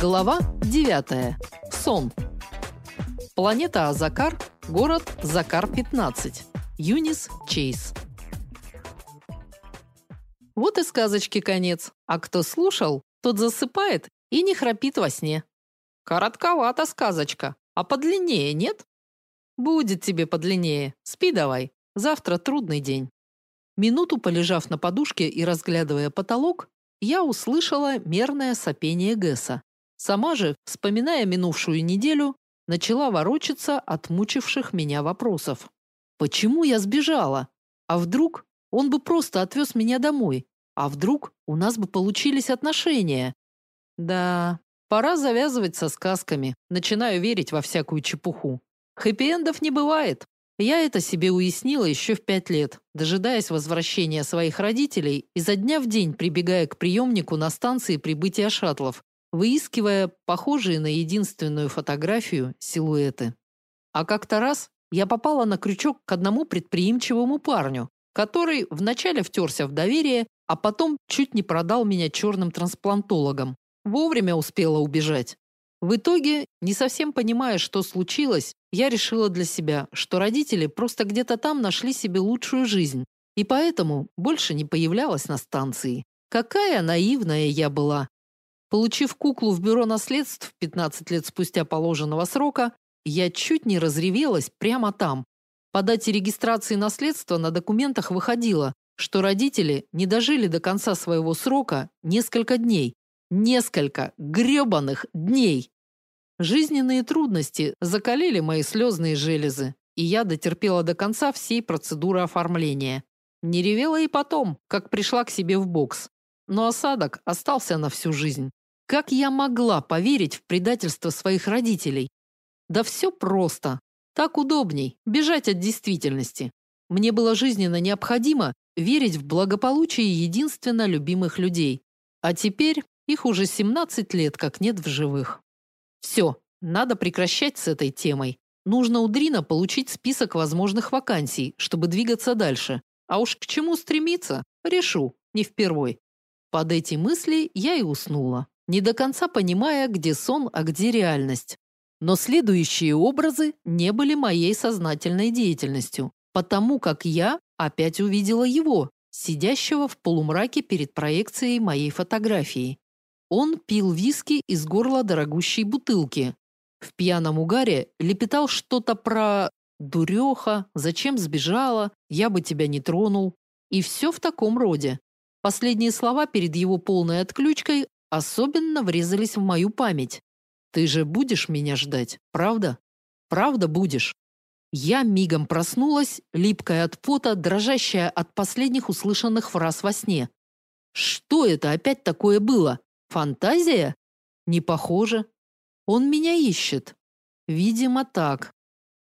Глава 9. Сон. Планета Азакар, город Закар-15. Юнис Чейз. Вот и сказочки конец. А кто слушал, тот засыпает и не храпит во сне. Коротковата сказочка, а подлиннее нет? Будет тебе подлиннее. Спи давай. Завтра трудный день. Минуту полежав на подушке и разглядывая потолок, я услышала мерное сопение Гэса. Сама же, вспоминая минувшую неделю, начала ворочаться от мучивших меня вопросов. Почему я сбежала? А вдруг он бы просто отвез меня домой? А вдруг у нас бы получились отношения? Да, пора завязывать со сказками. Начинаю верить во всякую чепуху. Хэппи-эндов не бывает. Я это себе уяснила еще в пять лет, дожидаясь возвращения своих родителей и за дня в день прибегая к приемнику на станции прибытия шаттлов, выискивая похожие на единственную фотографию силуэты. А как-то раз я попала на крючок к одному предприимчивому парню, который вначале втерся в доверие, а потом чуть не продал меня черным трансплантологам. Вовремя успела убежать. В итоге, не совсем понимая, что случилось, я решила для себя, что родители просто где-то там нашли себе лучшую жизнь, и поэтому больше не появлялась на станции. Какая наивная я была. Получив куклу в бюро наследств 15 лет спустя положенного срока, я чуть не разревелась прямо там. По дате регистрации наследства на документах выходило, что родители не дожили до конца своего срока несколько дней. Несколько грёбаных дней. Жизненные трудности закалили мои слезные железы, и я дотерпела до конца всей процедуры оформления. Не ревела и потом, как пришла к себе в бокс. Но осадок остался на всю жизнь. Как я могла поверить в предательство своих родителей? Да все просто. Так удобней бежать от действительности. Мне было жизненно необходимо верить в благополучие единственно любимых людей. А теперь их уже 17 лет как нет в живых. Все, надо прекращать с этой темой. Нужно у Дрина получить список возможных вакансий, чтобы двигаться дальше. А уж к чему стремиться, решу, не впервой. Под эти мысли я и уснула, не до конца понимая, где сон, а где реальность. Но следующие образы не были моей сознательной деятельностью, потому как я опять увидела его, сидящего в полумраке перед проекцией моей фотографии. Он пил виски из горла дорогущей бутылки. В пьяном угаре лепетал что-то про «дуреха», «зачем сбежала», «я бы тебя не тронул». И все в таком роде. Последние слова перед его полной отключкой особенно врезались в мою память. «Ты же будешь меня ждать, правда? Правда будешь?» Я мигом проснулась, липкая от пота, дрожащая от последних услышанных фраз во сне. Что это опять такое было? Фантазия? Не похоже. Он меня ищет. Видимо, так.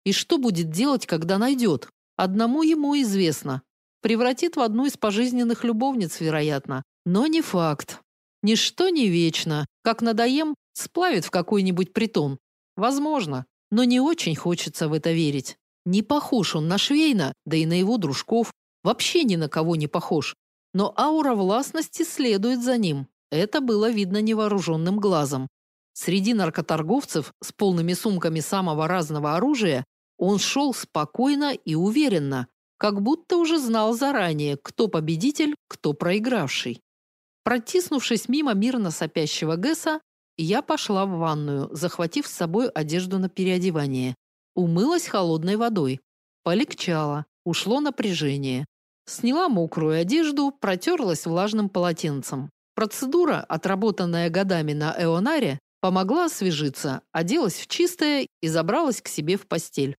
И что будет делать, когда найдет? Одному ему известно. Превратит в одну из пожизненных любовниц, вероятно. Но не факт. Ничто не вечно. Как надоем, сплавит в какой-нибудь притон. Возможно, но не очень хочется в это верить. Не похож он на Швейна, да и на его дружков. Вообще ни на кого не похож. Но аура властности следует за ним. Это было видно невооруженным глазом. Среди наркоторговцев с полными сумками самого разного оружия он шел спокойно и уверенно, как будто уже знал заранее, кто победитель, кто проигравший. Протиснувшись мимо мирно сопящего Гэса, я пошла в ванную, захватив с собой одежду на переодевание. Умылась холодной водой. Полегчало, ушло напряжение. Сняла мокрую одежду, протерлась влажным полотенцем. Процедура, отработанная годами на Эонаре, помогла освежиться, оделась в чистое и забралась к себе в постель.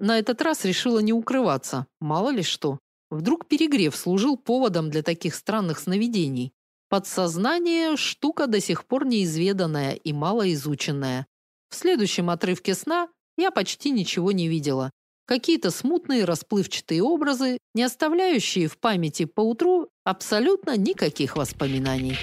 На этот раз решила не укрываться, мало ли что. Вдруг перегрев служил поводом для таких странных сновидений. Подсознание – штука до сих пор неизведанная и малоизученная. В следующем отрывке сна я почти ничего не видела. Какие-то смутные расплывчатые образы, не оставляющие в памяти поутру абсолютно никаких воспоминаний.